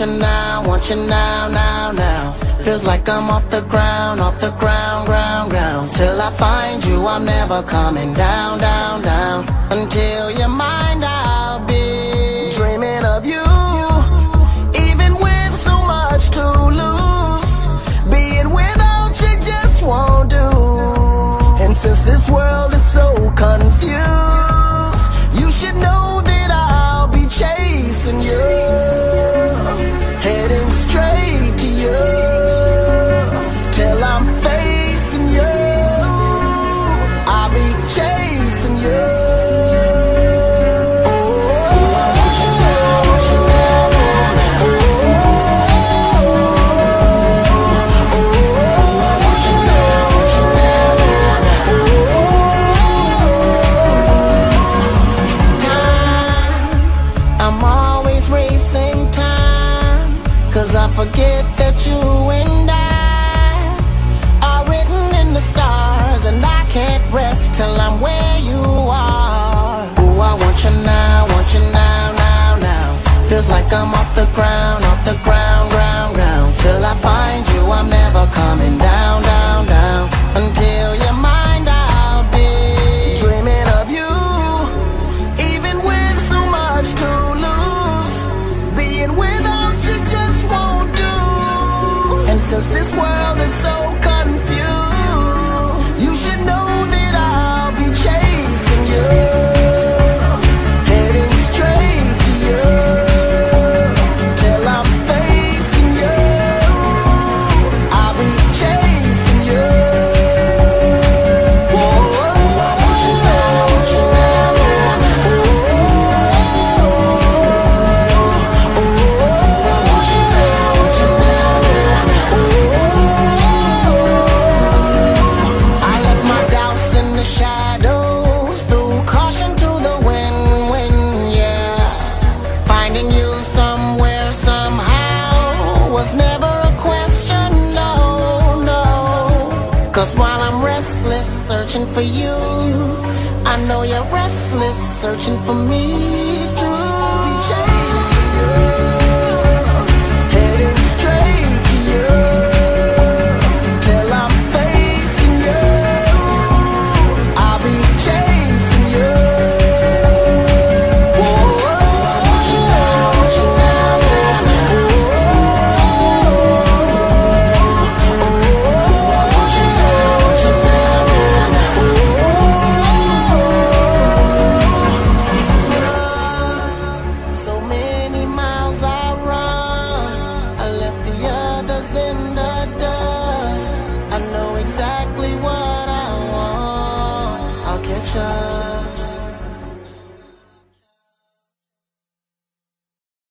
want you now, want you now, now, now. Feels like I'm off the ground, off the ground, ground, ground. Till I find you, I'm never coming down, down, down. Until you're mine, Cause I forget that you and I are written in the stars. And I can't rest till I'm where you are. Ooh, I want you now, want you now, now, now. Feels like I'm off Restless, searching for you, I know you're restless, searching for me. picture